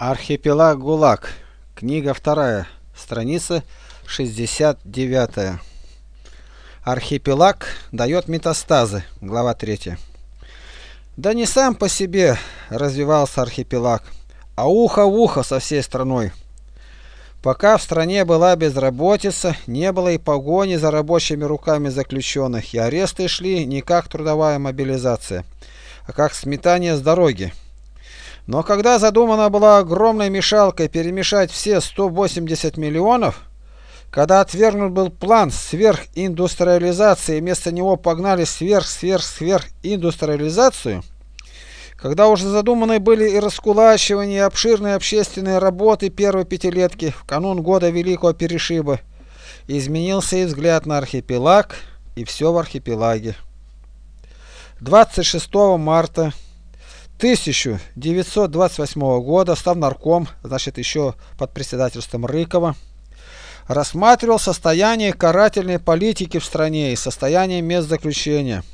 Архипелаг ГУЛАГ. Книга вторая. Страница 69. Архипелаг дает метастазы. Глава 3. Да не сам по себе развивался архипелаг, а ухо в ухо со всей страной. Пока в стране была безработица, не было и погони за рабочими руками заключенных, и аресты шли не как трудовая мобилизация, а как сметание с дороги. Но когда задумана была огромной мешалкой перемешать все 180 миллионов, когда отвергнут был план сверхиндустриализации, и вместо него погнали сверх-сверх-сверхиндустриализацию, когда уже задуманы были и раскулачивания, и обширные общественные работы первой пятилетки в канун года Великого Перешиба, изменился и взгляд на архипелаг, и все в архипелаге. 26 марта 1928 года Ставнарком, значит еще под председательством Рыкова, рассматривал состояние карательной политики в стране и состояние мест заключения.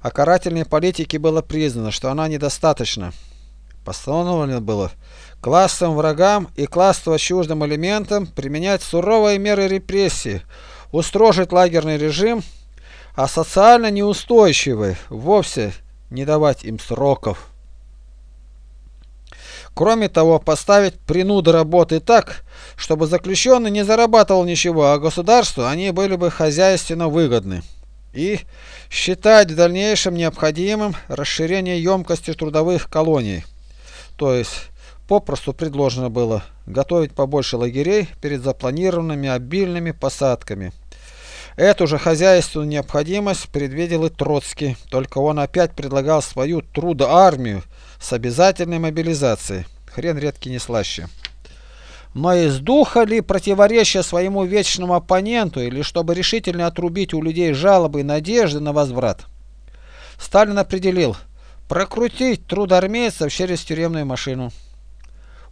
О карательной политике было признано, что она недостаточна. Постановлено было классовым врагам и классово чуждым элементам применять суровые меры репрессии, устрожить лагерный режим, а социально неустойчивый вовсе не давать им сроков. Кроме того, поставить принуды работы так, чтобы заключенный не зарабатывал ничего, а государству они были бы хозяйственно выгодны. И считать в дальнейшем необходимым расширение емкости трудовых колоний. То есть, попросту предложено было готовить побольше лагерей перед запланированными обильными посадками. Эту же хозяйственную необходимость предвидел и Троцкий, только он опять предлагал свою трудоармию с обязательной мобилизацией. Хрен редкий не слаще. Но из духа ли противоречия своему вечному оппоненту, или чтобы решительно отрубить у людей жалобы и надежды на возврат? Сталин определил прокрутить труд армейцев через тюремную машину.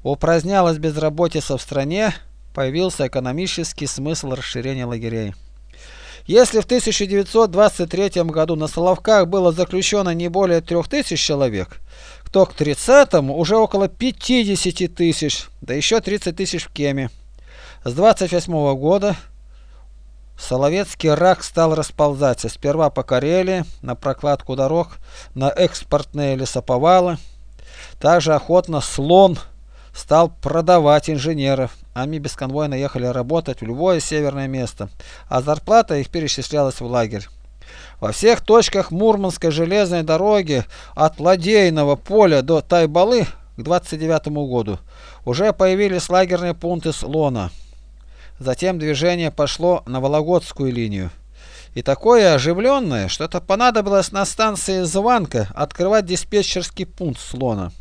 Упразднялась безработица в стране, появился экономический смысл расширения лагерей. Если в 1923 году на Соловках было заключено не более 3000 человек, то к 30-му уже около 50 тысяч, да еще 30 тысяч в Кеме. С 28 -го года Соловецкий рак стал расползаться сперва по Карелии, на прокладку дорог, на экспортные лесоповалы. Также охотно слон стал продавать инженеров. Они бесконвойно ехали работать в любое северное место, а зарплата их перечислялась в лагерь. Во всех точках Мурманской железной дороги от Ладейного поля до Тайбалы к 29 году уже появились лагерные пункты Слона. Затем движение пошло на Вологодскую линию. И такое оживленное, что это понадобилось на станции Званка открывать диспетчерский пункт Слона.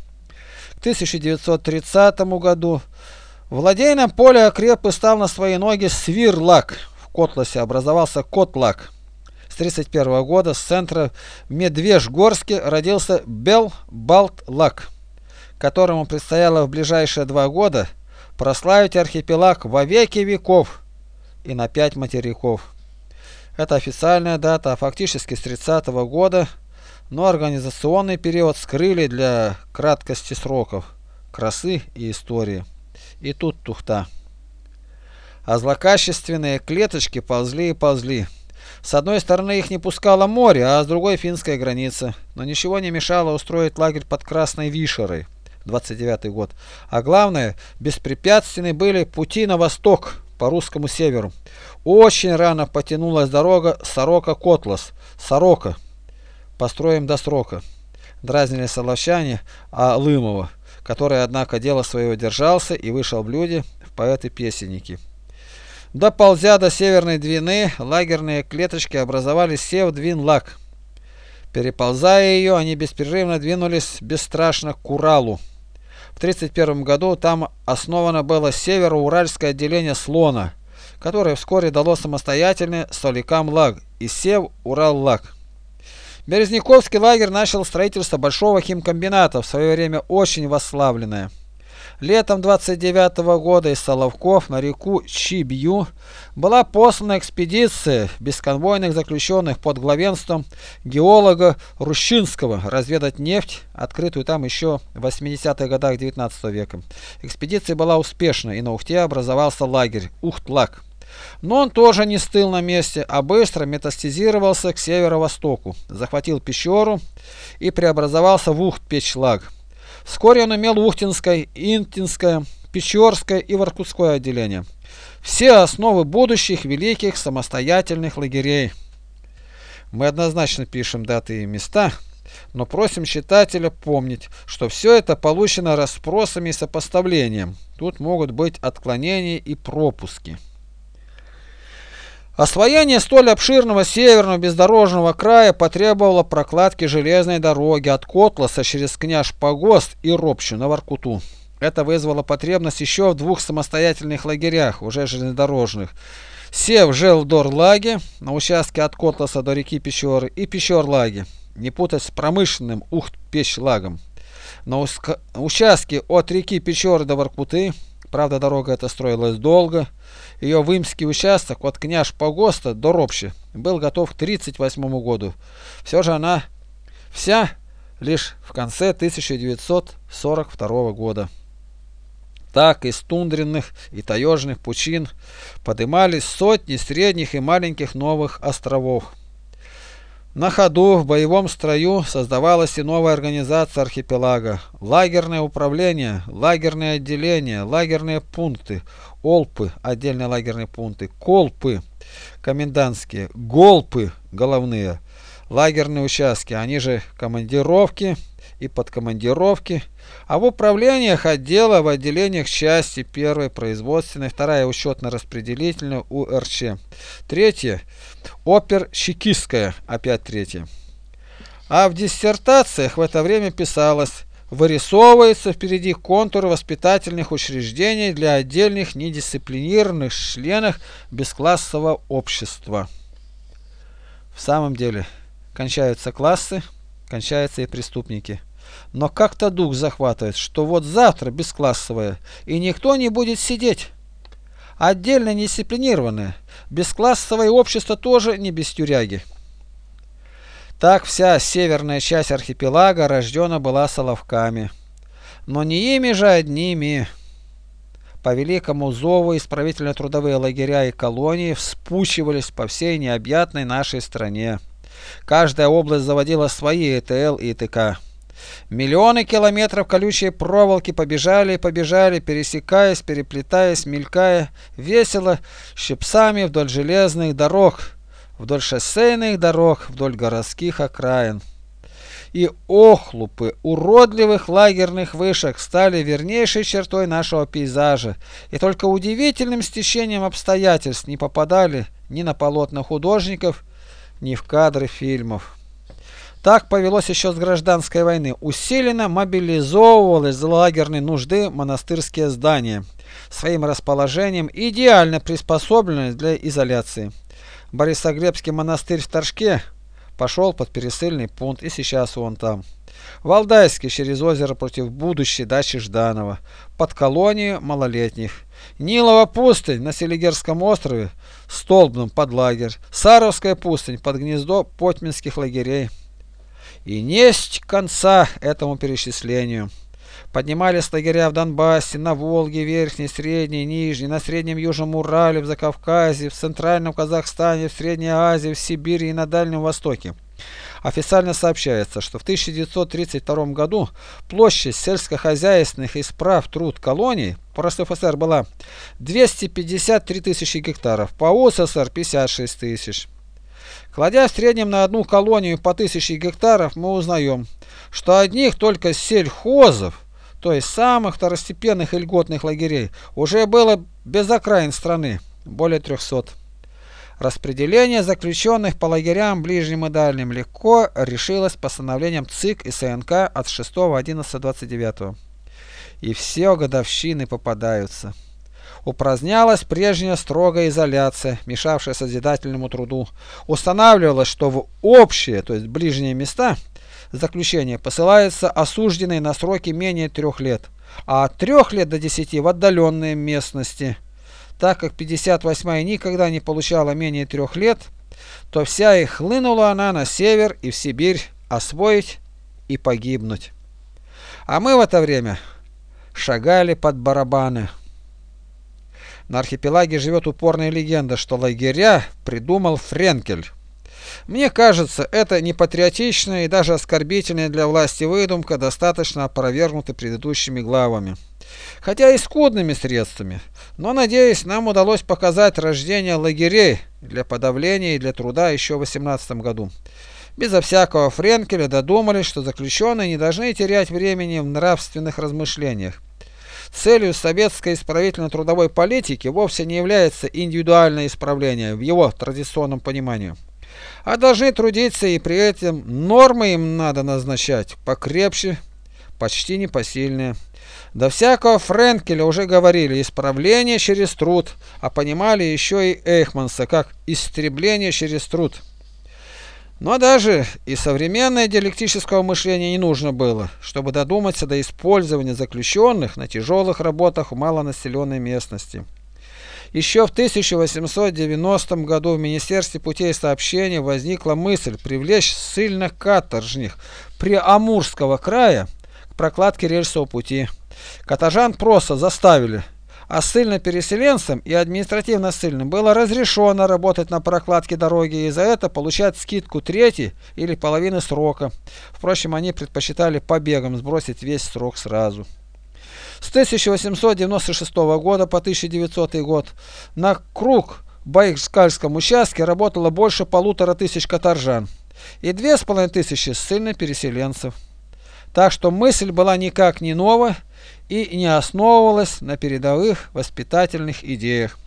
1930 году в Лодейном Поле окреп и стал на свои ноги Свирлаг. В Котласе образовался Котлаг. С 1931 года с центром в Медвежгорске родился БелБалтлаг, которому предстояло в ближайшие два года прославить архипелаг во веки веков и на пять материков. Это официальная дата, а фактически с 30 -го года но организационный период скрыли для краткости сроков, красы и истории. И тут тухта. А злокачественные клеточки ползли и ползли. С одной стороны их не пускало море, а с другой финская граница. Но ничего не мешало устроить лагерь под Красной Вишерой. 29 год. А главное, беспрепятственны были пути на восток по русскому северу. Очень рано потянулась дорога Сорока-Котлас. Сорока построим до срока. Дразнили соловчане а Лымова, который, однако, дело своего держался и вышел в люди в поэты-песенники. Доползя до Северной Двины, лагерные клеточки образовали Сев-Двин-Лаг. Переползая ее, они беспрерывно двинулись бесстрашно к Уралу. В 1931 году там основано было Северо-Уральское отделение Слона, которое вскоре дало самостоятельный Соликам-Лаг и Сев-Урал-Лаг. Березняковский лагерь начал строительство большого химкомбината, в свое время очень восславленное. Летом 29 -го года из Соловков на реку Чибью была послана экспедиция бесконвойных заключенных под главенством геолога Рущинского разведать нефть, открытую там еще в 80-х годах 19 века. Экспедиция была успешна и на Ухте образовался лагерь Ухтлак. Но он тоже не стыл на месте, а быстро метастизировался к северо-востоку, захватил Пещеру и преобразовался в Ухт-Печлаг. Вскоре он имел Ухтинское, Интинское, Печорское и Воркутское отделение. Все основы будущих великих самостоятельных лагерей. Мы однозначно пишем даты и места, но просим читателя помнить, что все это получено расспросами и сопоставлением. Тут могут быть отклонения и пропуски. Освоение столь обширного северного бездорожного края потребовало прокладки железной дороги от Котласа через Княж Погост и Ропщу на Воркуту. Это вызвало потребность еще в двух самостоятельных лагерях, уже железнодорожных. Сев Желдор-Лаге на участке от Котласа до реки Пещеры и Пещер-Лаге, не путать с промышленным Ухт-Пещ-Лагом. На участке от реки Пещеры до Воркуты, правда дорога эта строилась долго, ее вымский участок от княж Погоста до Ропщи был готов к 1938 году. Все же она вся лишь в конце 1942 года. Так из тундренных и таежных пучин подымались сотни средних и маленьких новых островов. На ходу в боевом строю создавалась и новая организация архипелага. Лагерное управление, лагерные отделения, лагерные пункты, олпы, отдельные лагерные пункты, колпы, комендантские, голпы, головные, лагерные участки, они же командировки и подкомандировки, а в управлениях отдела в отделениях части первой производственной, вторая учетно-распределительная УРЧ, третья опер-чекистская, опять третья. А в диссертациях в это время писалось вырисовывается впереди контур воспитательных учреждений для отдельных недисциплинированных членов бесклассового общества. В самом деле, кончаются классы, кончаются и преступники. Но как-то дух захватывает, что вот завтра бесклассовое, и никто не будет сидеть. Отдельно недисциплинированное, бесклассовое общество тоже не без тюряги. Так вся северная часть архипелага рождена была соловками. Но не ими же одними. По великому зову исправительно-трудовые лагеря и колонии вспучивались по всей необъятной нашей стране. Каждая область заводила свои ЭТЛ и ИТК. Миллионы километров колючей проволоки побежали и побежали, пересекаясь, переплетаясь, мелькая, весело, щипцами вдоль железных дорог, вдоль шоссейных дорог, вдоль городских окраин. И охлупы уродливых лагерных вышек стали вернейшей чертой нашего пейзажа, и только удивительным стечением обстоятельств не попадали ни на полотна художников, ни в кадры фильмов. Так повелось еще с гражданской войны. Усиленно мобилизовывалось за лагерной нужды монастырские здания, своим расположением идеально приспособленные для изоляции. Борисоглебский монастырь в Торжке пошел под пересыльный пункт, и сейчас он там. Валдайский через озеро против будущей дачи Жданова, под колонию малолетних. Нилова пустынь на Селигерском острове, столбным под лагерь. Саровская пустынь под гнездо потьминских лагерей. И несть конца этому перечислению. Поднимались лагеря в Донбассе, на Волге, Верхней, Средней, Нижней, на Среднем Южном Урале, в Закавказье, в Центральном Казахстане, в Средней Азии, в Сибири и на Дальнем Востоке. Официально сообщается, что в 1932 году площадь сельскохозяйственных исправ труд колоний по РСФСР была 253 тысячи гектаров, по УССР 56 тысяч. Кладя в среднем на одну колонию по тысяче гектаров, мы узнаем, что одних только сельхозов то есть самых второстепенных и льготных лагерей, уже было без окраин страны, более 300. Распределение заключенных по лагерям ближним и дальним легко решилось постановлением ЦИК и СНК от 6.11.29. И все годовщины попадаются. Упразднялась прежняя строгая изоляция, мешавшая созидательному труду. Устанавливалось, что в общие, то есть ближние места – заключения посылаются осужденные на сроки менее трех лет. а от 3 лет до 10 в отдаленные местности. Так как 58-я никогда не получала менее трех лет, то вся их хлынула она на север и в Сибирь освоить и погибнуть. А мы в это время шагали под барабаны. На архипелаге живет упорная легенда, что лагеря придумал Френкель. Мне кажется, это непатриотичная и даже оскорбительная для власти выдумка достаточно опровергнута предыдущими главами. Хотя и скудными средствами, но, надеюсь, нам удалось показать рождение лагерей для подавления и для труда еще в 18 году. Безо всякого Френкеля додумались, что заключенные не должны терять времени в нравственных размышлениях. Целью советской исправительно-трудовой политики вовсе не является индивидуальное исправление в его традиционном понимании, а должны трудиться и при этом нормы им надо назначать покрепче, почти непосильные. До всякого Френкеля уже говорили исправление через труд, а понимали еще и Эйхманса как истребление через труд. Но даже и современное диалектического мышления не нужно было, чтобы додуматься до использования заключенных на тяжелых работах в малонаселенной местности. Еще в 1890 году в Министерстве путей сообщения возникла мысль привлечь ссыльных каторжных Приамурского края к прокладке рельсового пути. Каторжан просто заставили а ссыльно-переселенцам и административно-ссыльным было разрешено работать на прокладке дороги и за это получать скидку трети или половины срока. Впрочем, они предпочитали побегом сбросить весь срок сразу. С 1896 года по 1900 год на круг Байкальском участке работало больше полутора тысяч каторжан и две с половиной тысячи ссыльно-переселенцев. Так что мысль была никак не новая, и не основывалась на передовых воспитательных идеях.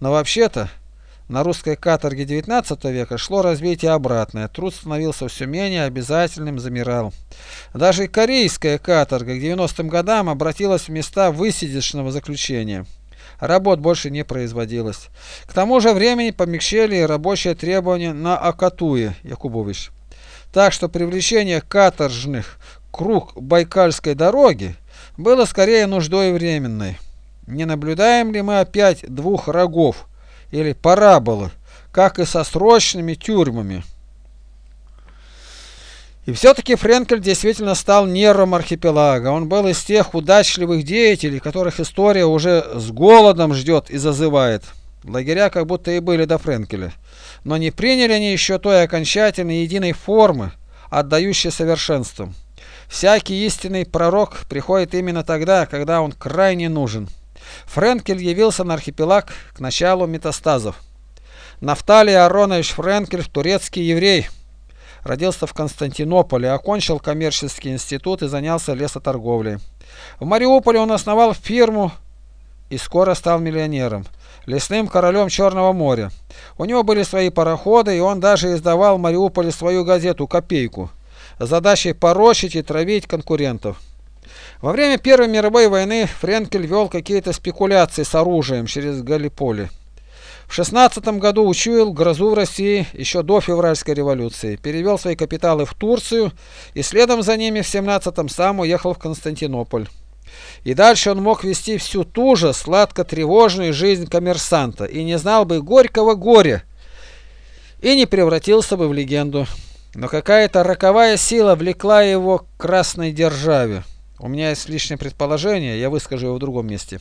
Но вообще-то на русской каторге XIX века шло развитие обратное, труд становился все менее обязательным, замирал. Даже корейская каторга к 90-м годам обратилась в места высидечного заключения. Работ больше не производилось. К тому же времени помягчели рабочие требования на Акатуе Якубович. Так что привлечение каторжных круг Байкальской дороги было скорее нуждой временной. Не наблюдаем ли мы опять двух рогов или параболы, как и со срочными тюрьмами? И все-таки Френкель действительно стал нервом архипелага. Он был из тех удачливых деятелей, которых история уже с голодом ждет и зазывает. Лагеря как будто и были до Френкеля. Но не приняли они еще той окончательной единой формы, отдающей совершенством. Всякий истинный пророк приходит именно тогда, когда он крайне нужен. Френкель явился на архипелаг к началу метастазов. Нафталий Аронович Френкель, турецкий еврей, родился в Константинополе, окончил коммерческий институт и занялся лесоторговлей. В Мариуполе он основал фирму и скоро стал миллионером, лесным королем Черного моря. У него были свои пароходы, и он даже издавал в Мариуполе свою газету «Копейку» задачей порочить и травить конкурентов. Во время Первой мировой войны Френкель вел какие-то спекуляции с оружием через Галиполи. В 16 году учуял грозу в России еще до февральской революции, перевел свои капиталы в Турцию и следом за ними в 17-м сам уехал в Константинополь. И дальше он мог вести всю ту же сладко-тревожную жизнь коммерсанта и не знал бы горького горя и не превратился бы в легенду. Но какая-то роковая сила влекла его к красной державе. У меня есть лишнее предположение, я выскажу его в другом месте.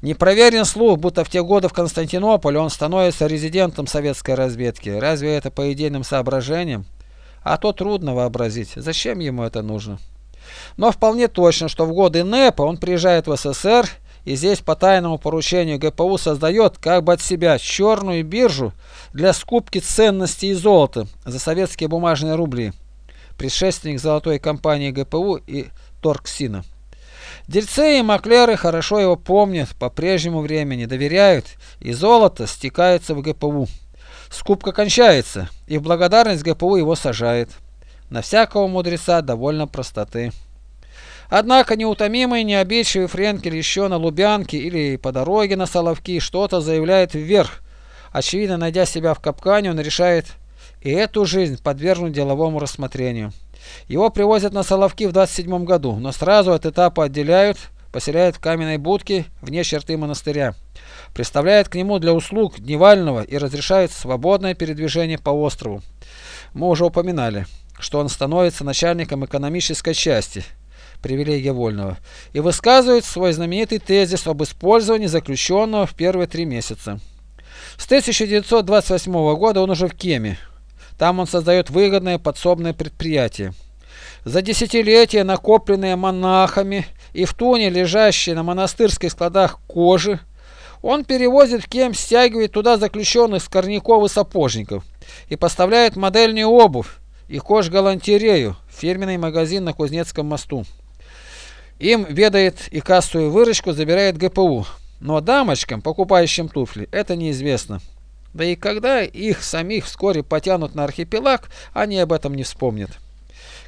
Не проверен слух, будто в те годы в Константинополе он становится резидентом советской разведки. Разве это по идейным соображениям? А то трудно вообразить, зачем ему это нужно. Но вполне точно, что в годы НЭПа он приезжает в СССР и здесь по тайному поручению ГПУ создает как бы от себя черную биржу для скупки ценностей и золота за советские бумажные рубли, предшественник золотой компании ГПУ и Торксина. Дельцы и маклеры хорошо его помнят по прежнему времени, доверяют, и золото стекается в ГПУ. Скупка кончается, и в благодарность ГПУ его сажает. На всякого мудреца довольно простоты. Однако неутомимый, необидчивый Френкель еще на Лубянке или по дороге на Соловки что-то заявляет вверх. Очевидно, найдя себя в капкане, он решает и эту жизнь подвергнуть деловому рассмотрению. Его привозят на Соловки в 27 году, но сразу от этапа отделяют, поселяют в каменной будке вне черты монастыря. Представляют к нему для услуг Дневального и разрешают свободное передвижение по острову. Мы уже упоминали, что он становится начальником экономической части, привилегия вольного, и высказывает свой знаменитый тезис об использовании заключенного в первые три месяца. С 1928 года он уже в Кеме. Там он создает выгодное подсобное предприятие. За десятилетия, накопленные монахами и в туне лежащие на монастырских складах кожи, он перевозит в Кем, стягивает туда заключенных скорняков и сапожников и поставляет модельную обувь и кожгалантерею в фирменный магазин на Кузнецком мосту. Им ведает и кассовую выручку забирает ГПУ, но дамочкам, покупающим туфли, это неизвестно. Да и когда их самих вскоре потянут на архипелаг, они об этом не вспомнят.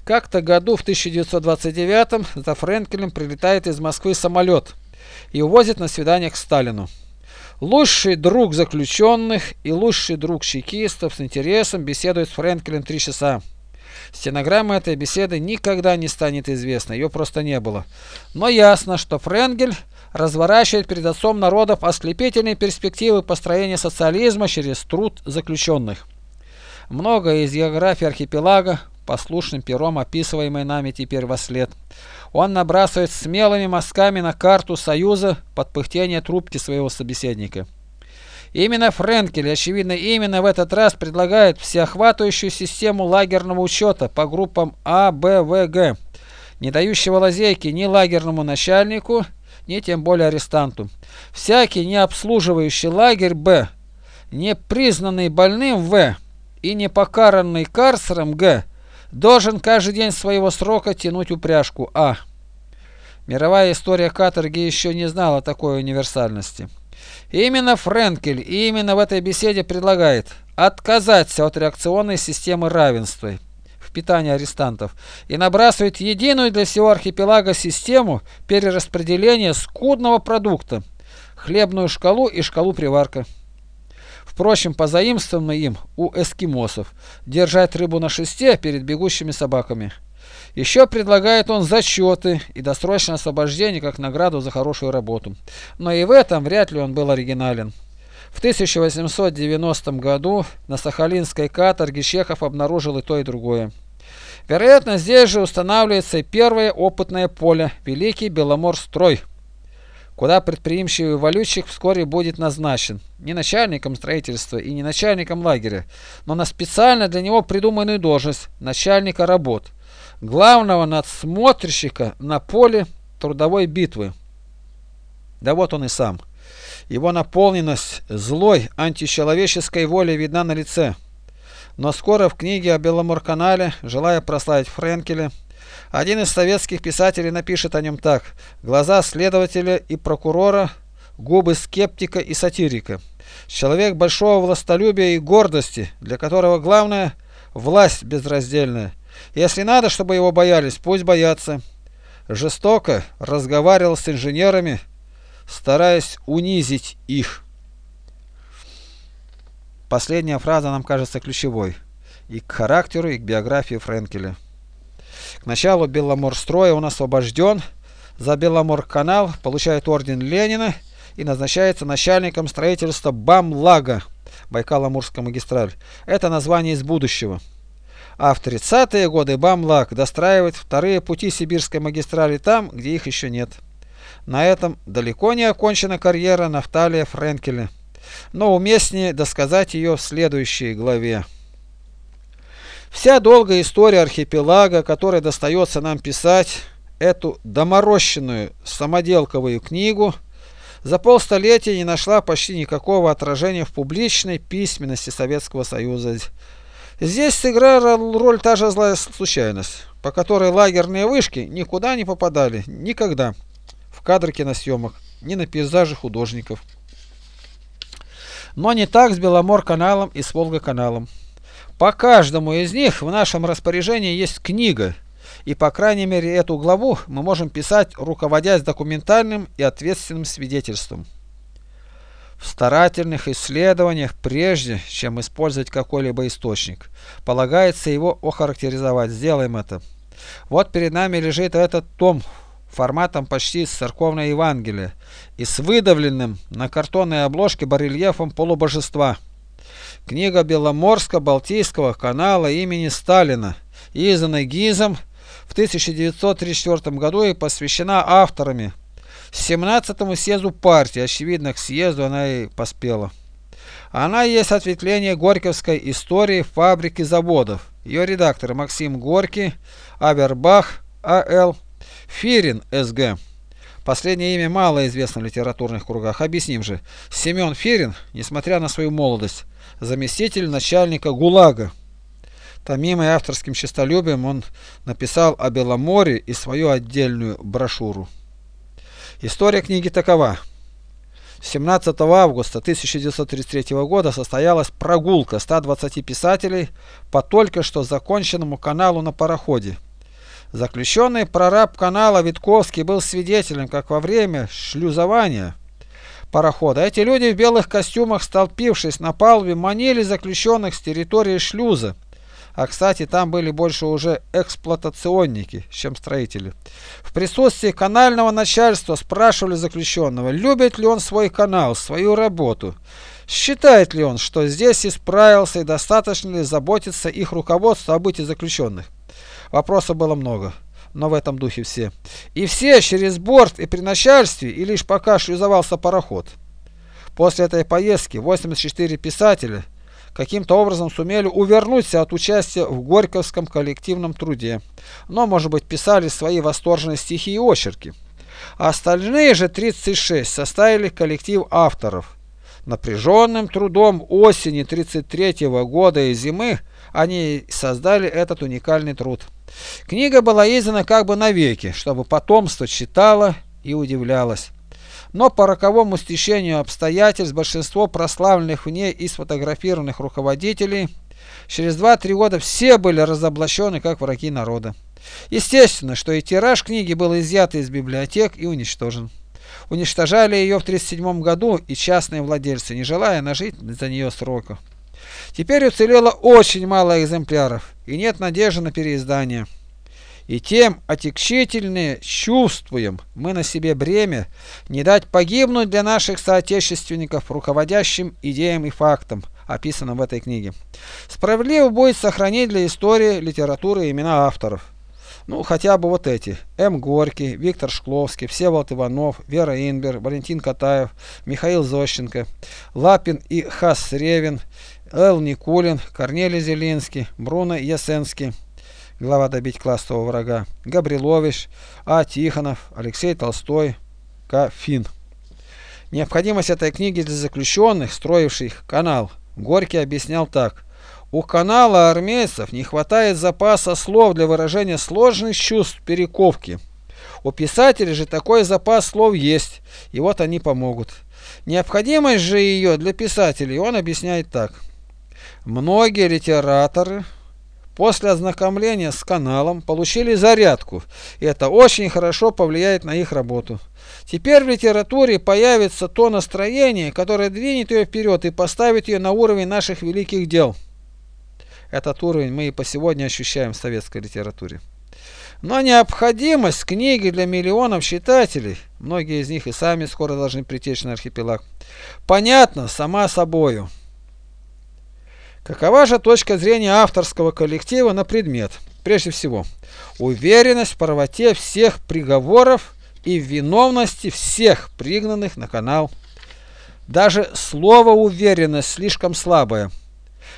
Как-то году в 1929 за Френкелем прилетает из Москвы самолет и увозит на свидание к Сталину. Лучший друг заключенных и лучший друг чекистов с интересом беседует с Френкелем три часа. Стенограмма этой беседы никогда не станет известна, ее просто не было. Но ясно, что Френгель разворачивает перед отцом народов ослепительные перспективы построения социализма через труд заключенных. Многое из географии архипелага послушным пером описываемый нами теперь во след. Он набрасывает смелыми мазками на карту Союза под пыхтение трубки своего собеседника. Именно Френкель, очевидно, именно в этот раз предлагает всеохватывающую систему лагерного учета по группам А, Б, В, Г, не дающего лазейки ни лагерному начальнику, ни тем более арестанту. Всякий не обслуживающий лагерь Б, не признанный больным В и не покаранный карцером Г должен каждый день своего срока тянуть упряжку А. Мировая история каторги еще не знала такой универсальности. Именно Френкель именно в этой беседе предлагает отказаться от реакционной системы равенства в питании арестантов и набрасывает единую для всего архипелага систему перераспределения скудного продукта – хлебную шкалу и шкалу приварка. Впрочем, позаимствовано им у эскимосов держать рыбу на шесте перед бегущими собаками. Еще предлагает он зачеты и досрочное освобождение как награду за хорошую работу. Но и в этом вряд ли он был оригинален. В 1890 году на Сахалинской каторге Чехов обнаружил и то, и другое. Вероятно, здесь же устанавливается и первое опытное поле – Великий Беломорстрой куда предприимчивый валютчик вскоре будет назначен не начальником строительства и не начальником лагеря, но на специально для него придуманную должность начальника работ, главного надсмотрщика на поле трудовой битвы. Да вот он и сам. Его наполненность злой античеловеческой воли видна на лице. Но скоро в книге о Беломорканале, желая прославить Френкеля, один из советских писателей напишет о нем так. Глаза следователя и прокурора, губы скептика и сатирика. Человек большого властолюбия и гордости, для которого главное – власть безраздельная. Если надо, чтобы его боялись, пусть боятся. Жестоко разговаривал с инженерами, стараясь унизить их. Последняя фраза нам кажется ключевой и к характеру, и к биографии Френкеля. К началу Беломорстроя он освобожден, за Беломорканал получает орден Ленина и назначается начальником строительства БАМ-Лага, Байкало-Амурская магистраль. Это название из будущего. А в 30-е годы БАМ-Лаг достраивает вторые пути сибирской магистрали там, где их еще нет. На этом далеко не окончена карьера Нафталия Френкеля, но уместнее досказать ее в следующей главе. Вся долгая история архипелага, которая достается нам писать, эту доморощенную самоделковую книгу, за полстолетия не нашла почти никакого отражения в публичной письменности Советского Союза. Здесь сыграла роль та же злая случайность, по которой лагерные вышки никуда не попадали, никогда, в кадры киносъемок, ни на пейзажи художников. Но не так с Беломор-каналом и с Волга-каналом. По каждому из них в нашем распоряжении есть книга, и по крайней мере эту главу мы можем писать, руководясь документальным и ответственным свидетельством. В старательных исследованиях, прежде чем использовать какой-либо источник, полагается его охарактеризовать. Сделаем это. Вот перед нами лежит этот том форматом почти церковное Евангелие и с выдавленным на картонной обложке барельефом полубожества. Книга Беломорско-Балтийского канала имени Сталина, изданная ГИЗом в 1934 году и посвящена авторами 17-му съезду партии. Очевидно, к съезду она и поспела. Она есть ответвление горьковской истории фабрики заводов. Ее редакторы Максим Горький, Авербах, А.Л., Фирин, С.Г. Последнее имя мало известно в литературных кругах. Объясним же. Семен Фирин, несмотря на свою молодость, заместитель начальника ГУЛАГа. Томимый авторским честолюбием он написал о Беломоре и свою отдельную брошюру. История книги такова. 17 августа 1933 года состоялась прогулка 120 писателей по только что законченному каналу на пароходе. Заключенный прораб канала Витковский был свидетелем, как во время шлюзования парохода эти люди в белых костюмах, столпившись на палубе, манили заключенных с территории шлюза. А кстати, там были больше уже эксплуатационники, чем строители. В присутствии канального начальства спрашивали заключенного, любит ли он свой канал, свою работу. Считает ли он, что здесь исправился и достаточно ли заботиться их руководство о быте заключенных? Вопросов было много, но в этом духе все. И все через борт и при начальстве, и лишь пока шлюзовался пароход. После этой поездки 84 писателя каким-то образом сумели увернуться от участия в Горьковском коллективном труде, но, может быть, писали свои восторженные стихи и очерки. А остальные же 36 составили коллектив авторов. Напряженным трудом осени 33 года и зимы они создали этот уникальный труд. Книга была издана как бы навеки, чтобы потомство читало и удивлялось но по роковому стечению обстоятельств большинство прославленных в ней и сфотографированных руководителей через 2-3 года все были разоблачены как враги народа. Естественно, что и тираж книги был изъят из библиотек и уничтожен. Уничтожали ее в 1937 году и частные владельцы, не желая нажить за нее срока. Теперь уцелело очень мало экземпляров и нет надежды на переиздание и тем отягчительнее чувствуем мы на себе бремя не дать погибнуть для наших соотечественников руководящим идеям и фактам, описанным в этой книге. Справедливо будет сохранить для истории литературы имена авторов. Ну, хотя бы вот эти. М. Горький, Виктор Шкловский, Всеволод Иванов, Вера Инбер, Валентин Катаев, Михаил Зощенко, Лапин и Хас Ревин, Эл Никулин, Корнелий Зелинский, Бруно Ясенский глава «Добить классового врага», Габрилович, А. Тихонов, Алексей Толстой, К. Фин. Необходимость этой книги для заключенных, строивших канал, Горький объяснял так. У канала армейцев не хватает запаса слов для выражения сложных чувств перековки. У писателей же такой запас слов есть, и вот они помогут. Необходимость же ее для писателей он объясняет так. Многие литераторы после ознакомления с каналом получили зарядку, и это очень хорошо повлияет на их работу. Теперь в литературе появится то настроение, которое двинет ее вперед и поставит ее на уровень наших великих дел. Этот уровень мы и по сегодня ощущаем в советской литературе. Но необходимость книги для миллионов читателей, многие из них и сами скоро должны притечь на архипелаг, понятно сама собою. Какова же точка зрения авторского коллектива на предмет? Прежде всего, уверенность в правоте всех приговоров и виновности всех пригнанных на канал. Даже слово «уверенность» слишком слабое.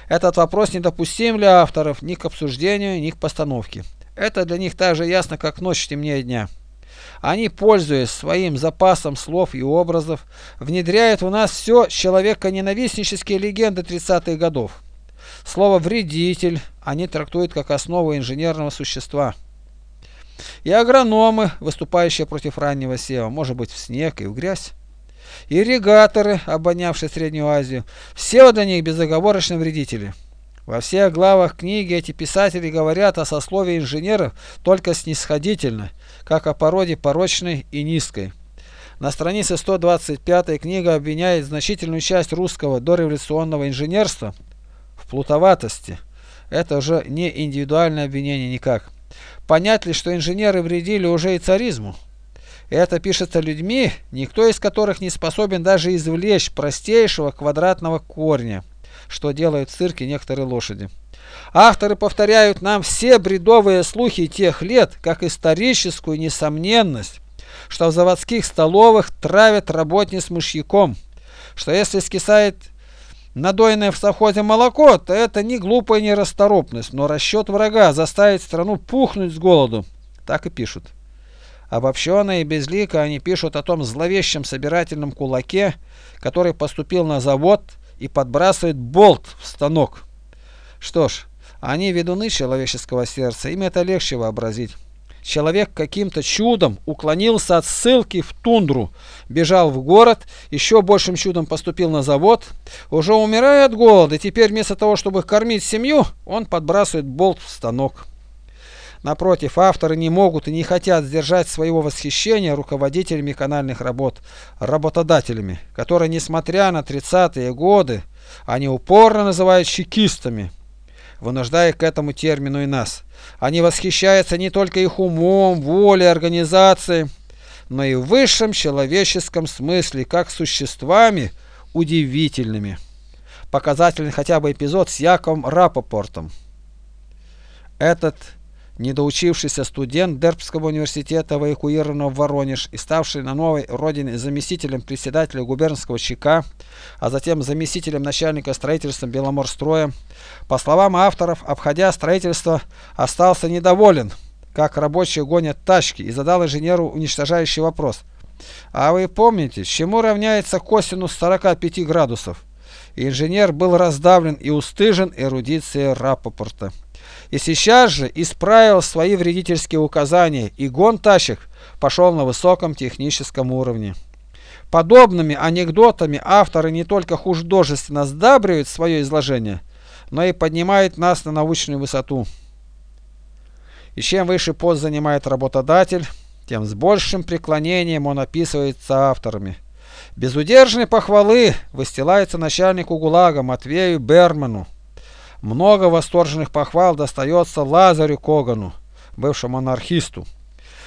Этот вопрос недопустим для авторов ни к обсуждению, ни к постановке. Это для них так же ясно, как ночь темнее дня. Они, пользуясь своим запасом слов и образов, внедряют в нас все человеконенавистнические легенды 30-х годов. Слово «вредитель» они трактуют как основу инженерного существа. И агрономы, выступающие против раннего сева, может быть в снег и в грязь. Ирригаторы, обонявшие Среднюю Азию, все для них безоговорочно вредители. Во всех главах книги эти писатели говорят о сословии инженеров только снисходительно, как о породе порочной и низкой. На странице 125 книга обвиняет значительную часть русского дореволюционного инженерства плутоватости. Это уже не индивидуальное обвинение никак. Понять ли, что инженеры вредили уже и царизму? Это пишется людьми, никто из которых не способен даже извлечь простейшего квадратного корня, что делают в цирке некоторые лошади. Авторы повторяют нам все бредовые слухи тех лет, как историческую несомненность, что в заводских столовых травят работниц мышьяком, что если скисает надоенное в совхозе молоко, то это не глупая нерасторопность, но расчет врага заставить страну пухнуть с голоду. Так и пишут. Обобщенно и безлико они пишут о том зловещем собирательном кулаке, который поступил на завод и подбрасывает болт в станок. Что ж, они ведуны человеческого сердца, им это легче вообразить. Человек каким-то чудом уклонился от ссылки в тундру, бежал в город, еще большим чудом поступил на завод, уже умирая от голода, теперь вместо того, чтобы кормить семью, он подбрасывает болт в станок. Напротив, авторы не могут и не хотят сдержать своего восхищения руководителями канальных работ, работодателями, которые, несмотря на 30-е годы, они упорно называют чекистами, вынуждая к этому термину и нас. Они восхищаются не только их умом, волей, организацией, но и в высшем человеческом смысле, как существами удивительными. Показательный хотя бы эпизод с Яковом Рапопортом. Этот недоучившийся студент Дербского университета, эвакуированного в Воронеж и ставший на новой родине заместителем председателя губернского ЧК, а затем заместителем начальника строительства Беломорстроя, по словам авторов, обходя строительство, остался недоволен, как рабочие гонят тачки, и задал инженеру уничтожающий вопрос. А вы помните, чему равняется косинус 45 градусов? Инженер был раздавлен и устыжен эрудицией Рапопорта и сейчас же исправил свои вредительские указания, и гон тащих пошел на высоком техническом уровне. Подобными анекдотами авторы не только художественно сдабривают свое изложение, но и поднимают нас на научную высоту. И чем выше пост занимает работодатель, тем с большим преклонением он описывается авторами. Безудержные похвалы выстилаются начальнику ГУЛАГа Матвею Берману. Много восторженных похвал достается Лазарю Когану, бывшему анархисту,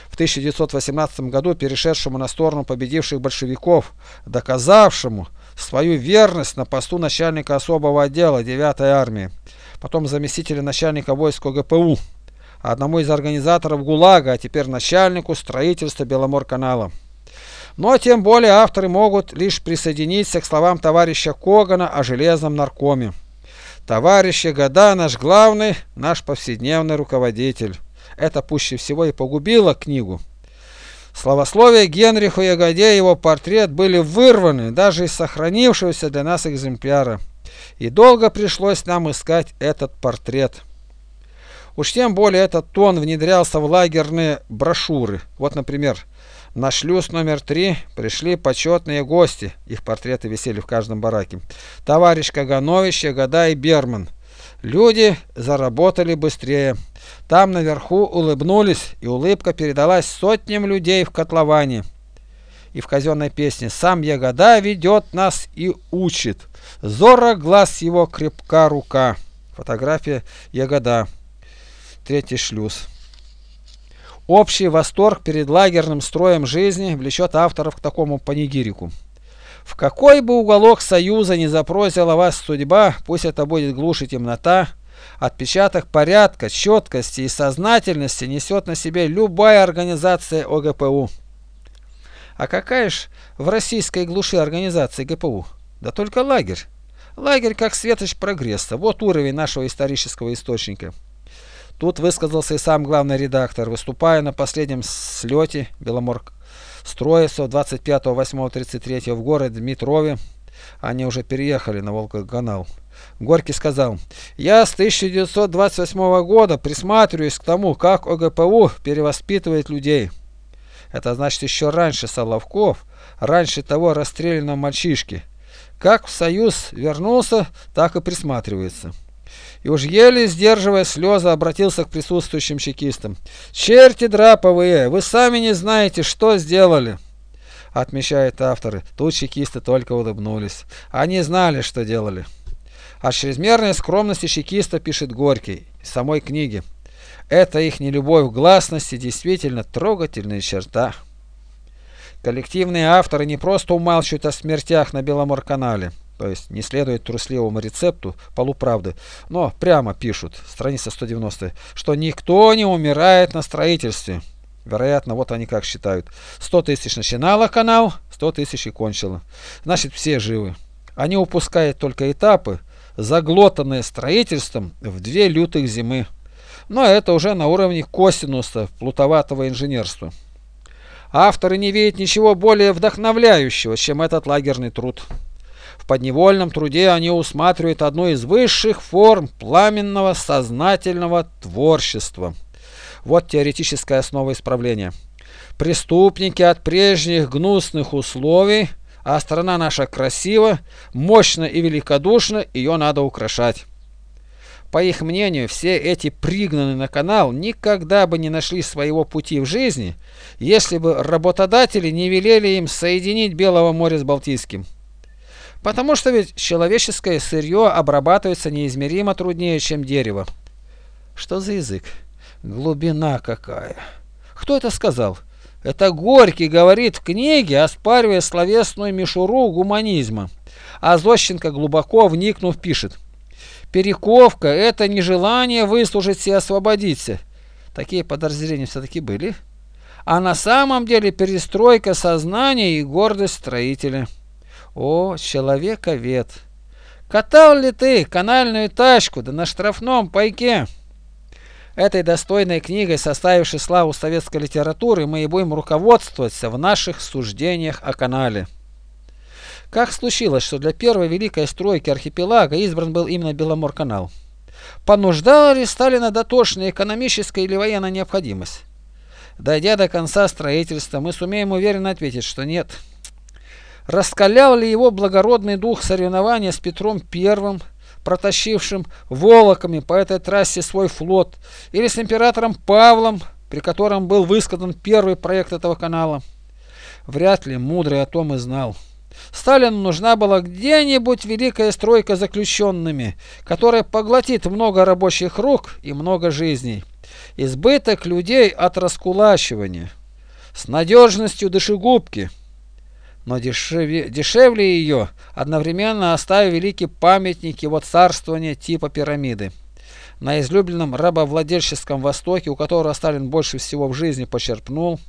в 1918 году перешедшему на сторону победивших большевиков, доказавшему свою верность на посту начальника особого отдела 9-й армии, потом заместителя начальника войск ОГПУ, одному из организаторов ГУЛАГа, а теперь начальнику строительства Беломорканала. Но тем более авторы могут лишь присоединиться к словам товарища Когана о железном наркоме. Товарищ Ягода наш главный, наш повседневный руководитель. Это пуще всего и погубило книгу. Словословие Генриху Ягоде и его портрет были вырваны даже из сохранившегося для нас экземпляра. И долго пришлось нам искать этот портрет. Уж тем более этот тон внедрялся в лагерные брошюры. Вот, например, на шлюз номер три пришли почетные гости, их портреты висели в каждом бараке. Товарищ Каганович, Ягода и Берман. Люди заработали быстрее. Там наверху улыбнулись, и улыбка передалась сотням людей в котловане. И в казенной песне «Сам Ягода ведет нас и учит. Зора глаз его крепка рука». Фотография Ягода. Третий шлюз. Общий восторг перед лагерным строем жизни влечет авторов к такому панигирику. В какой бы уголок союза не запросила вас судьба, пусть это будет глушь и темнота, отпечаток порядка, четкости и сознательности несет на себе любая организация ОГПУ. А какая ж в российской глуши организации ГПУ? Да только лагерь. Лагерь как светоч прогресса. Вот уровень нашего исторического источника. Тут высказался и сам главный редактор, выступая на последнем слете Беломорк строится 25.08.33 в городе Дмитрове. Они уже переехали на Волгоканал. Горький сказал, я с 1928 года присматриваюсь к тому, как ОГПУ перевоспитывает людей. Это значит еще раньше Соловков, раньше того расстрелянного мальчишки. Как в Союз вернулся, так и присматривается и уж еле сдерживая слезы, обратился к присутствующим чекистам. «Черти драповые, вы сами не знаете, что сделали. отмечают авторы. Тут чекисты только улыбнулись. Они знали, что делали. О чрезмерной скромности чекиста пишет Горький в самой книге. Это их нелюбовь к гласности действительно трогательная черта. Коллективные авторы не просто умалчивают о смертях на Беломор-канале, то есть не следует трусливому рецепту полуправды, но прямо пишут, страница 190, что никто не умирает на строительстве. Вероятно, вот они как считают. 100 тысяч начинало канал, 100 тысяч и кончило. Значит, все живы. Они упускают только этапы, заглотанные строительством в две лютых зимы. Но это уже на уровне косинуса плутоватого инженерства. Авторы не видят ничего более вдохновляющего, чем этот лагерный труд. Подневольном труде они усматривают одну из высших форм пламенного сознательного творчества. Вот теоретическая основа исправления. Преступники от прежних гнусных условий, а страна наша красива, мощна и великодушна, ее надо украшать. По их мнению, все эти пригнанные на канал никогда бы не нашли своего пути в жизни, если бы работодатели не велели им соединить Белого моря с Балтийским. Потому что ведь человеческое сырье обрабатывается неизмеримо труднее, чем дерево. Что за язык? Глубина какая! Кто это сказал? Это Горький говорит в книге, оспаривая словесную мишуру гуманизма. А Зощенко, глубоко вникнув, пишет. Перековка – это нежелание выслужить и освободиться. Такие подразделения все-таки были. А на самом деле перестройка сознания и гордость строителя. О, человековед! Катал ли ты канальную тачку, да на штрафном пайке? Этой достойной книгой, составившей славу советской литературы, мы и будем руководствоваться в наших суждениях о канале. Как случилось, что для первой великой стройки архипелага избран был именно Беломорканал? Понуждала ли Сталина дотошная экономическая или военная необходимость? Дойдя до конца строительства, мы сумеем уверенно ответить, что нет. Раскалял ли его благородный дух соревнования с Петром Первым, протащившим волоками по этой трассе свой флот, или с императором Павлом, при котором был высказан первый проект этого канала? Вряд ли мудрый о том и знал. Сталину нужна была где-нибудь великая стройка заключенными, которая поглотит много рабочих рук и много жизней. Избыток людей от раскулачивания. С надежностью душегубки. Но дешевле, дешевле ее одновременно оставив великий памятник его царствования типа пирамиды. На излюбленном рабовладельческом Востоке, у которого Сталин больше всего в жизни почерпнул,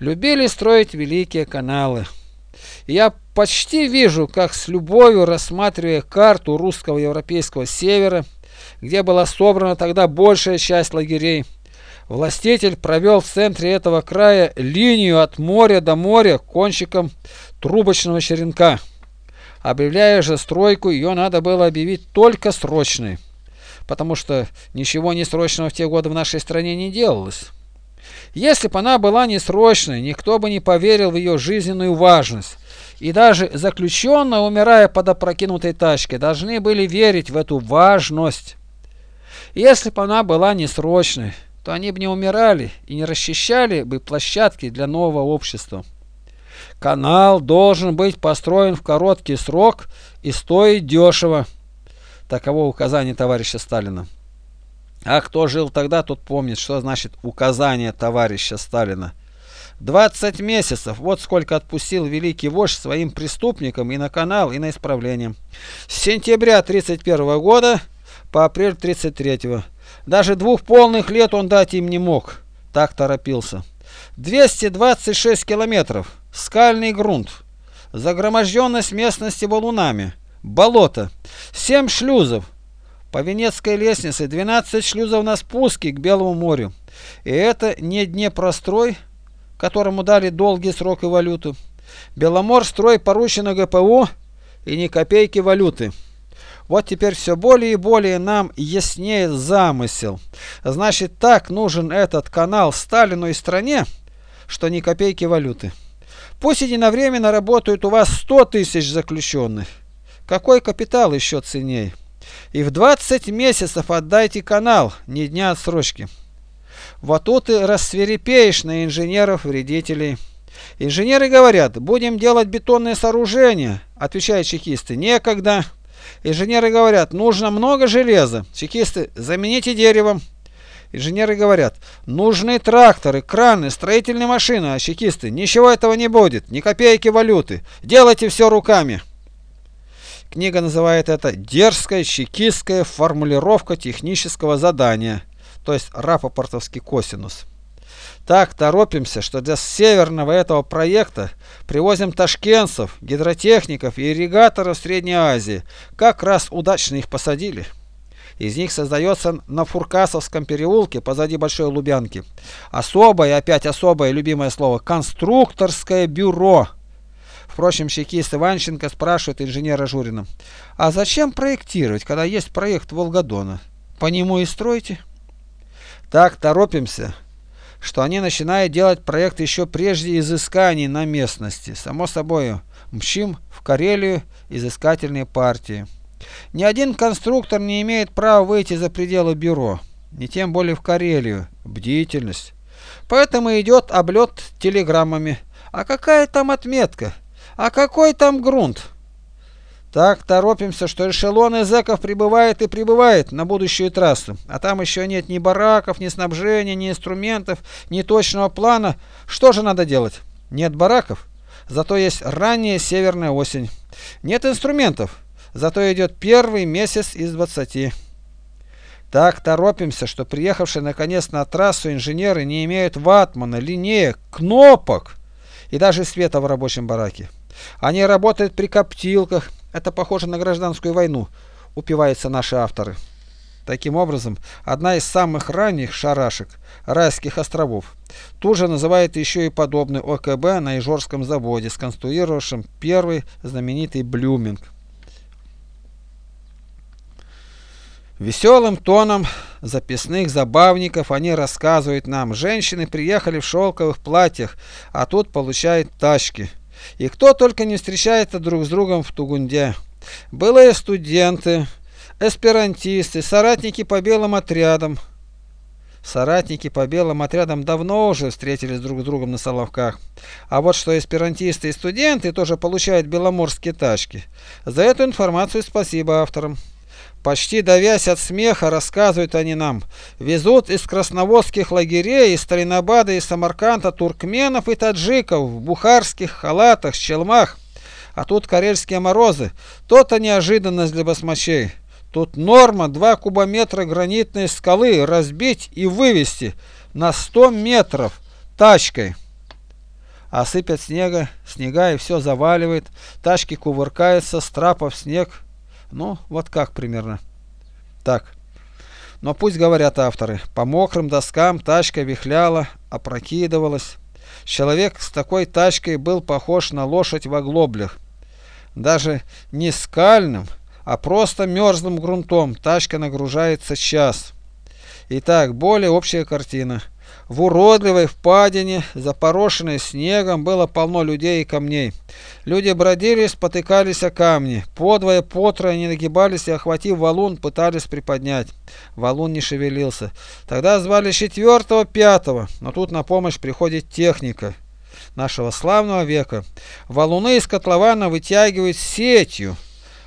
любили строить великие каналы. Я почти вижу, как с любовью рассматривая карту русского европейского севера, где была собрана тогда большая часть лагерей, властитель провел в центре этого края линию от моря до моря кончиком трубочного черенка. Объявляя же стройку, ее надо было объявить только срочной, потому что ничего несрочного в те годы в нашей стране не делалось. Если бы она была несрочной, никто бы не поверил в ее жизненную важность, и даже заключенные, умирая под опрокинутой тачкой, должны были верить в эту важность. Если бы она была несрочной, то они бы не умирали и не расчищали бы площадки для нового общества. Канал должен быть построен в короткий срок и стоить дешево. Таково указание товарища Сталина. А кто жил тогда, тот помнит, что значит указание товарища Сталина. 20 месяцев, вот сколько отпустил великий вождь своим преступникам и на канал, и на исправление. С сентября 31 года по апрель 33 -го. Даже двух полных лет он дать им не мог, так торопился. 226 километров, скальный грунт, загроможденность местности валунами, болото, 7 шлюзов, по Венецкой лестнице 12 шлюзов на спуске к Белому морю. И это не Днепрострой, которому дали долгий срок и валюту. Беломорстрой поручено ГПУ и ни копейки валюты. Вот теперь все более и более нам яснее замысел. Значит, так нужен этот канал Сталину и стране, что ни копейки валюты. Пусть единовременно работают у вас 100 тысяч заключенных. Какой капитал еще ценней? И в 20 месяцев отдайте канал, ни дня отсрочки. Вот тут и рассверепеешь на инженеров-вредителей. Инженеры говорят, будем делать бетонные сооружения. Отвечают чекисты, некогда. Инженеры говорят, нужно много железа. Чекисты, замените деревом. Инженеры говорят, нужны тракторы, краны, строительные машины, а чекисты, ничего этого не будет, ни копейки валюты. Делайте все руками. Книга называет это «Дерзкая чекистская формулировка технического задания», то есть рапопортовский косинус. Так торопимся, что для северного этого проекта привозим ташкентцев, гидротехников и ирригаторов Средней Азии. Как раз удачно их посадили. Из них создается на Фуркасовском переулке позади Большой Лубянки особое, опять особое любимое слово, конструкторское бюро. Впрочем, чекист Иванченко спрашивает инженера Журина, а зачем проектировать, когда есть проект Волгодона? По нему и стройте. Так торопимся, что они начинают делать проект еще прежде изысканий на местности. Само собой, мчим в Карелию изыскательные партии. Ни один конструктор не имеет права выйти за пределы бюро, не тем более в Карелию. Бдительность. Поэтому идет облет телеграммами. А какая там отметка? А какой там грунт? Так торопимся, что эшелоны зэков прибывает и прибывает на будущую трассу. А там еще нет ни бараков, ни снабжения, ни инструментов, ни точного плана. Что же надо делать? Нет бараков, зато есть ранняя северная осень. Нет инструментов, Зато идет первый месяц из двадцати. Так торопимся, что приехавшие наконец на трассу инженеры не имеют ватмана, линеек, кнопок и даже света в рабочем бараке. Они работают при коптилках. Это похоже на гражданскую войну, упиваются наши авторы. Таким образом, одна из самых ранних шарашек райских островов тут же называет еще и подобный ОКБ на Ижорском заводе, сконструировавшем первый знаменитый Блюминг. Веселым тоном записных забавников они рассказывают нам, женщины приехали в шелковых платьях, а тут получают тачки. И кто только не встречается друг с другом в Тугунде. Былые студенты, эсперантисты, соратники по белым отрядам. Соратники по белым отрядам давно уже встретились друг с другом на Соловках. А вот что эсперантисты и студенты тоже получают беломорские тачки. За эту информацию спасибо авторам. Почти давясь от смеха, рассказывают они нам. Везут из красноводских лагерей, из Старинабада и Самарканда туркменов и таджиков в бухарских халатах, челмах. А тут карельские морозы. То-то неожиданность для басмачей. Тут норма 2 кубометра гранитной скалы разбить и вывести на 100 метров тачкой. Осыпят снега, снега и все заваливает, тачки кувыркаются, с снег ну, вот как примерно. Так. Но пусть говорят авторы. По мокрым доскам тачка вихляла, опрокидывалась. Человек с такой тачкой был похож на лошадь в оглоблях. Даже не скальным, а просто мерзлым грунтом тачка нагружается час. Итак, более общая картина. В уродливой впадине, запорошенной снегом, было полно людей и камней. Люди бродили, спотыкались о камни. Подвое, потрое они нагибались и, охватив валун, пытались приподнять. Валун не шевелился. Тогда звали четвертого, пятого, но тут на помощь приходит техника нашего славного века. Валуны из котлована вытягивают сетью,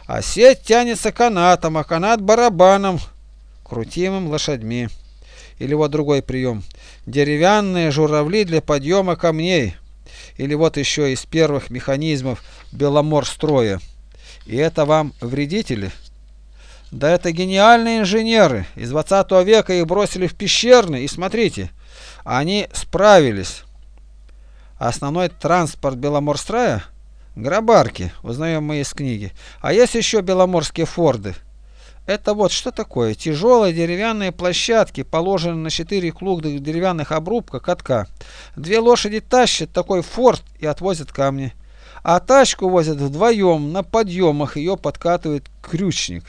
а сеть тянется канатом, а канат барабаном, крутимым лошадьми. Или вот другой прием. Деревянные журавли для подъема камней. Или вот еще из первых механизмов Беломорстроя. И это вам вредители? Да это гениальные инженеры. Из 20 века их бросили в пещерный. И смотрите, они справились. Основной транспорт Беломорстроя – грабарки, узнаем мы из книги. А есть еще беломорские форды – это вот что такое? Тяжелые деревянные площадки, положенные на четыре круглых деревянных обрубка катка. Две лошади тащат такой форт и отвозят камни. А тачку возят вдвоем, на подъемах ее подкатывает крючник.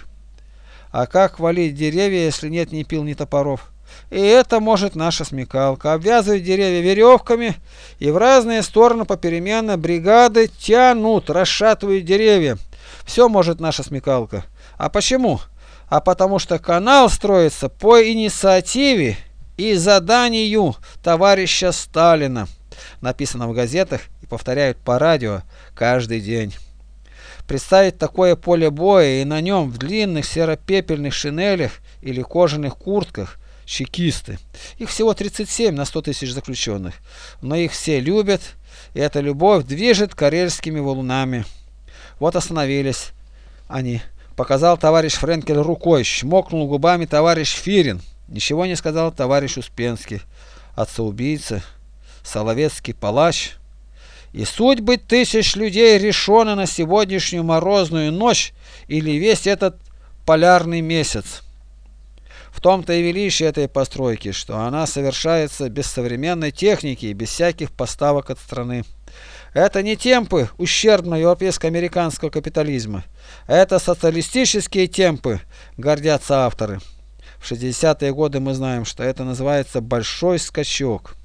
А как валить деревья, если нет ни пил, ни топоров? И это может наша смекалка. Обвязывают деревья веревками и в разные стороны попеременно бригады тянут, расшатывают деревья. Все может наша смекалка. А почему? А потому что канал строится по инициативе и заданию товарища Сталина. написано в газетах и повторяют по радио каждый день. Представить такое поле боя и на нем в длинных серо-пепельных шинелях или кожаных куртках чекисты. Их всего 37 на 100 тысяч заключенных, но их все любят, и эта любовь движет карельскими валунами. Вот остановились они. Показал товарищ Френкель рукой, чмокнул губами товарищ Фирин. Ничего не сказал товарищ Успенский. Отца-убийца, Соловецкий палач. И судьбы тысяч людей решены на сегодняшнюю морозную ночь или весь этот полярный месяц. В том-то и величие этой постройки, что она совершается без современной техники и без всяких поставок от страны. Это не темпы ущербного европейско-американского капитализма. Это социалистические темпы, гордятся авторы. В 60-е годы мы знаем, что это называется «большой скачок».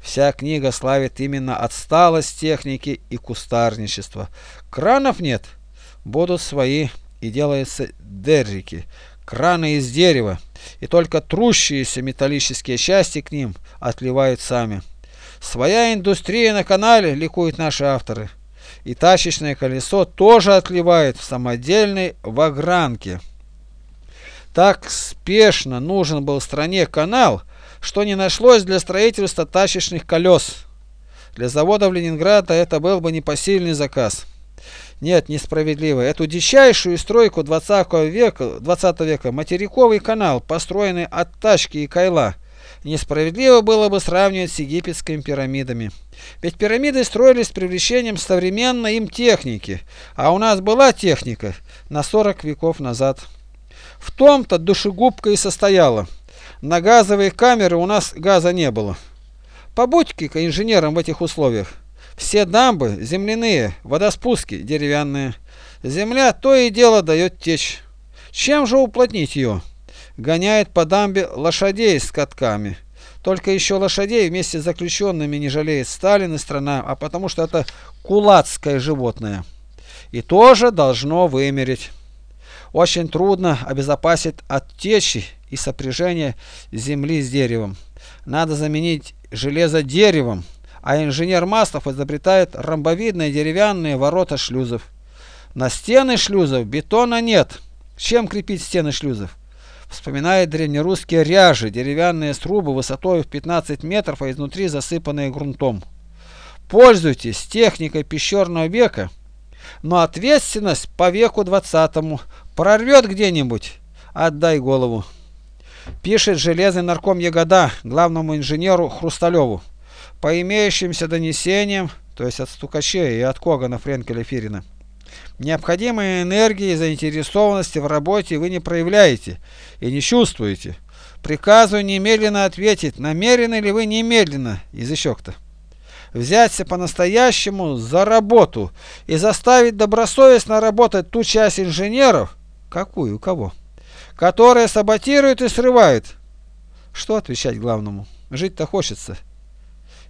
Вся книга славит именно отсталость техники и кустарничества. Кранов нет, будут свои, и делаются деррики, краны из дерева, и только трущиеся металлические части к ним отливают сами. Своя индустрия на канале, ликуют наши авторы. И тачечное колесо тоже отливает в самодельной вагранке. Так спешно нужен был стране канал, что не нашлось для строительства тачечных колес. Для завода в Ленинграда это был бы непосильный заказ. Нет, несправедливо. Эту дичайшую стройку 20 века, 20 века материковый канал, построенный от тачки и кайла, Несправедливо было бы сравнивать с египетскими пирамидами. Ведь пирамиды строились с привлечением современной им техники, а у нас была техника на 40 веков назад. В том-то душегубка и состояла. На газовые камеры у нас газа не было. Побудьте-ка инженером в этих условиях. Все дамбы земляные, водоспуски деревянные. Земля то и дело дает течь. Чем же уплотнить ее? Гоняет по дамбе лошадей с катками. Только еще лошадей вместе с заключенными не жалеет Сталин и страна, а потому что это кулацкое животное. И тоже должно вымереть. Очень трудно обезопасить от течи и сопряжения земли с деревом. Надо заменить железо деревом, а инженер Маслов изобретает ромбовидные деревянные ворота шлюзов. На стены шлюзов бетона нет. Чем крепить стены шлюзов? Вспоминает древнерусские ряжи, деревянные срубы высотой в 15 метров, а изнутри засыпанные грунтом. Пользуйтесь техникой пещерного века, но ответственность по веку 20 прорвет где-нибудь, отдай голову. Пишет железный нарком Ягода главному инженеру Хрусталеву. По имеющимся донесениям, то есть от Стукачей и от Когана Френкеля Фирина, Необходимой энергии и заинтересованности в работе вы не проявляете и не чувствуете. Приказываю немедленно ответить, намерены ли вы немедленно, язычок-то, взяться по-настоящему за работу и заставить добросовестно работать ту часть инженеров, какую, у кого, которая саботирует и срывает. Что отвечать главному? Жить-то хочется.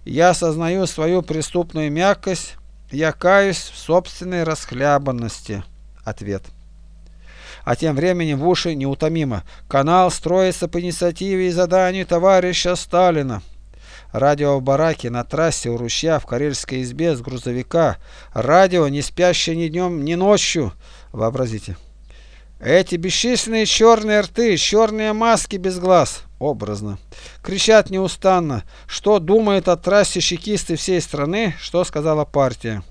Я осознаю свою преступную мягкость, я каюсь в собственной расхлябанности. Ответ. А тем временем в уши неутомимо. Канал строится по инициативе и заданию товарища Сталина. Радио в бараке, на трассе у ручья, в карельской избе с грузовика. Радио, не спящее ни днем, ни ночью. Вообразите. Эти бесчисленные черные рты, черные маски без глаз образно. Кричат неустанно, что думают о трассе чекисты всей страны, что сказала партия.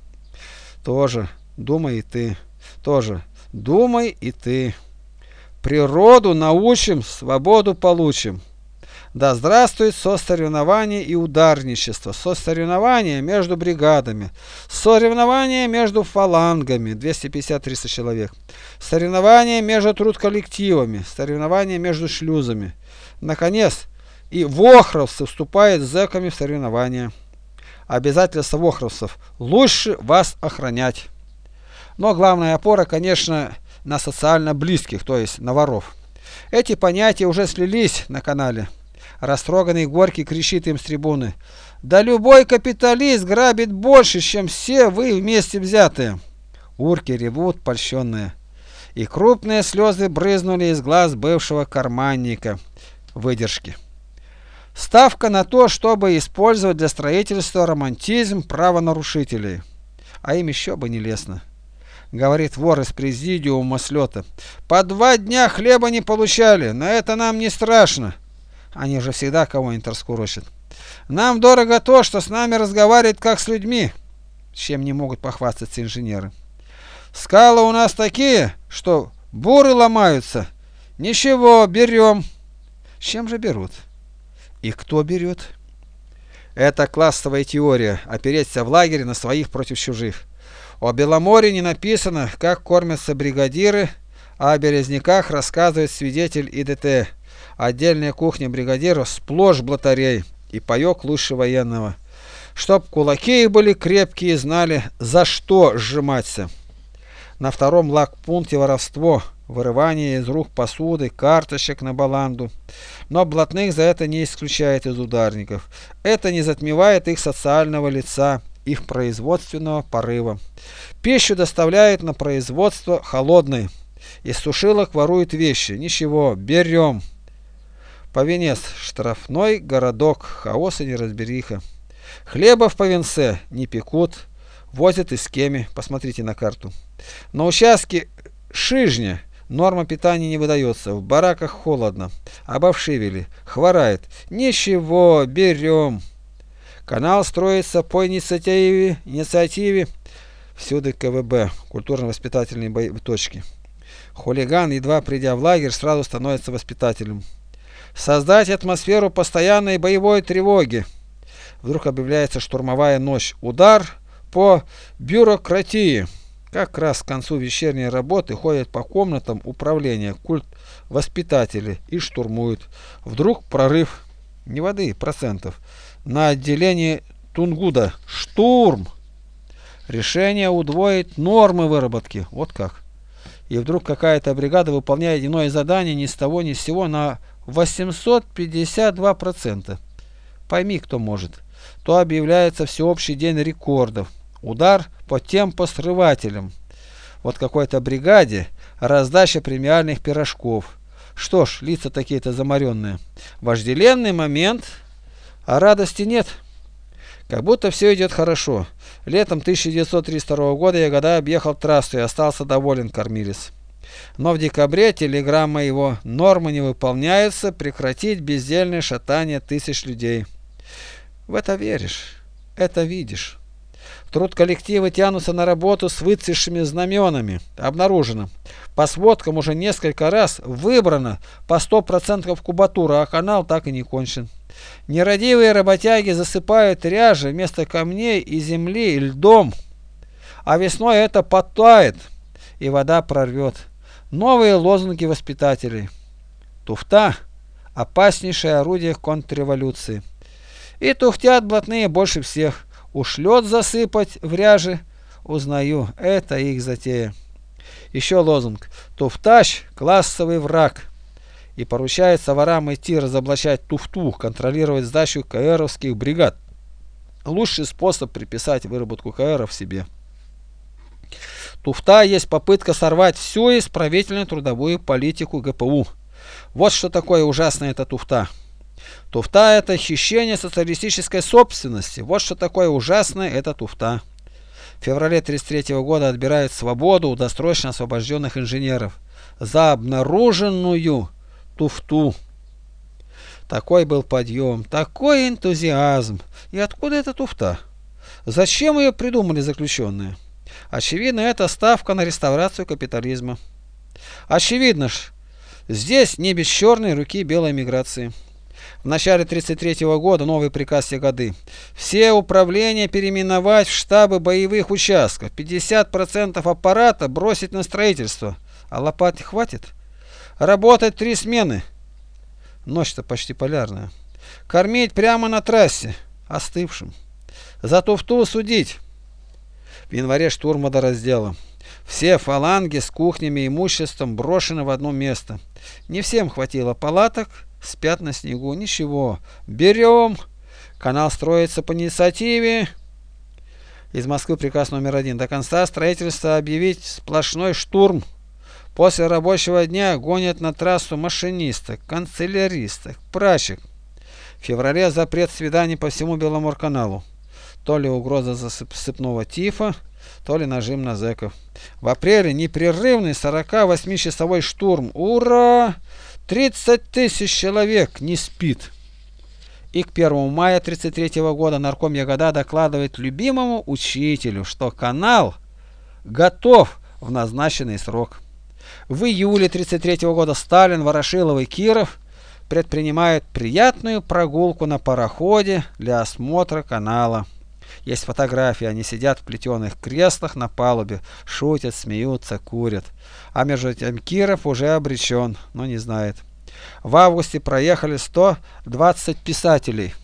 Тоже думай и ты, тоже думай и ты. Природу научим, свободу получим. Да здравствует сосоревнование и ударничество, сосоревнование между бригадами, соревнование между фалангами, 250-300 человек, соревнование между трудколлективами, соревнование между шлюзами. Наконец, и вохровцы вступают с зэками в соревнования. Обязательство вохровцев – лучше вас охранять. Но главная опора, конечно, на социально близких, то есть на воров. Эти понятия уже слились на канале. Растроганный Горький кричит им с трибуны. Да любой капиталист грабит больше, чем все вы вместе взятые. Урки ревут польщенные. И крупные слезы брызнули из глаз бывшего карманника выдержки. Ставка на то, чтобы использовать для строительства романтизм правонарушителей. А им еще бы не лестно. Говорит вор из президиума слета. По два дня хлеба не получали, но это нам не страшно. Они же всегда кого-нибудь раскурочат. Нам дорого то, что с нами разговаривает как с людьми, чем не могут похвастаться инженеры. Скалы у нас такие, что буры ломаются. Ничего, берем. Чем же берут? И кто берет? Это классовая теория, опереться в лагере на своих против чужих. О Беломоре не написано, как кормятся бригадиры, а о Березняках рассказывает свидетель ИДТ. Отдельная кухня бригадиров сплошь блатарей и паёк лучше военного. Чтоб кулаки их были крепкие и знали, за что сжиматься. На втором лагпункте воровство, вырывание из рук посуды, карточек на баланду. Но блатных за это не исключает из ударников. Это не затмевает их социального лица, их производственного порыва. Пищу доставляют на производство холодной. Из сушилок воруют вещи. Ничего, берем. Повенец – штрафной городок, хаос и неразбериха. Хлеба в Повенце не пекут, возят из кеми, посмотрите на карту. На участке Шижня норма питания не выдается, в бараках холодно, обовшивели, хворает. Ничего, берем. Канал строится по инициативе, инициативе всюду КВБ, культурно-воспитательные точки. Хулиган, едва придя в лагерь, сразу становится воспитателем. Создать атмосферу постоянной боевой тревоги. Вдруг объявляется штурмовая ночь. Удар по бюрократии. Как раз к концу вечерней работы ходят по комнатам управления культ воспитатели и штурмуют. Вдруг прорыв, не воды, процентов, на отделении Тунгуда. Штурм! Решение удвоить нормы выработки. Вот как. И вдруг какая-то бригада выполняет иное задание ни с того ни с сего на 852%. Пойми, кто может. То объявляется всеобщий день рекордов. Удар по темпосрывателям. Вот какой-то бригаде раздача премиальных пирожков. Что ж, лица такие-то заморенные. Вожделенный момент, а радости нет. Как будто все идет хорошо. Летом 1932 года я года объехал трассу и остался доволен, кормилец. Но в декабре телеграмма его «Нормы не выполняются, прекратить бездельное шатание тысяч людей». В это веришь, это видишь. Труд коллектива тянутся на работу с выцветшими знаменами. Обнаружено. По сводкам уже несколько раз выбрано по 100% кубатура, а канал так и не кончен. Нерадивые работяги засыпают ряжи вместо камней и земли льдом, а весной это потает, и вода прорвет. Новые лозунги воспитателей. Туфта – опаснейшее орудие контрреволюции. И тухтят блатные больше всех. Уж лед засыпать в ряже, узнаю, это их затея. Еще лозунг. Туфтащ – классовый враг и поручается ворам идти разоблачать туфту, контролировать сдачу КРовских бригад. Лучший способ приписать выработку КРов себе. Туфта есть попытка сорвать всю исправительную трудовую политику ГПУ. Вот что такое ужасная эта туфта. Туфта – это хищение социалистической собственности. Вот что такое ужасное эта туфта. В феврале 1933 года отбирают свободу у досрочно освобожденных инженеров за обнаруженную туфту. Такой был подъем, такой энтузиазм. И откуда эта туфта? Зачем ее придумали заключенные? Очевидно, это ставка на реставрацию капитализма. Очевидно ж, здесь не без черной руки белой миграции. В начале 1933 года новый приказ годы. Все управления переименовать в штабы боевых участков. 50% аппарата бросить на строительство. А лопат хватит? Работать три смены. Ночь-то почти полярная. Кормить прямо на трассе, остывшим. За туфту судить. В январе штурма до раздела. Все фаланги с кухнями и имуществом брошены в одно место. Не всем хватило палаток, спят на снегу. Ничего, берем. Канал строится по инициативе. Из Москвы приказ номер один. До конца строительства объявить сплошной штурм. После рабочего дня гонят на трассу машинисток, канцеляристок, прачек. В феврале запрет свиданий по всему Беломорканалу. То ли угроза засыпного тифа, то ли нажим на зэков. В апреле непрерывный 48-часовой штурм. Ура! 30 тысяч человек не спит. И к 1 мая 1933 года нарком Ягода докладывает любимому учителю, что канал готов в назначенный срок. В июле 1933 года Сталин, Ворошилов и Киров предпринимают приятную прогулку на пароходе для осмотра канала. Есть фотографии, они сидят в плетеных креслах на палубе, шутят, смеются, курят. А между тем Киров уже обречен, но не знает. В августе проехали 120 писателей.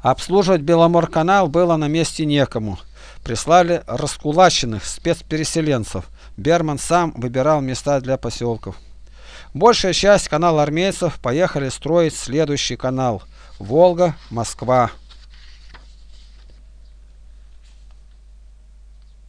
Обслуживать Беломорканал было на месте некому. Прислали раскулаченных спецпереселенцев. Берман сам выбирал места для поселков. Большая часть канал армейцев поехали строить следующий канал – Волга-Москва.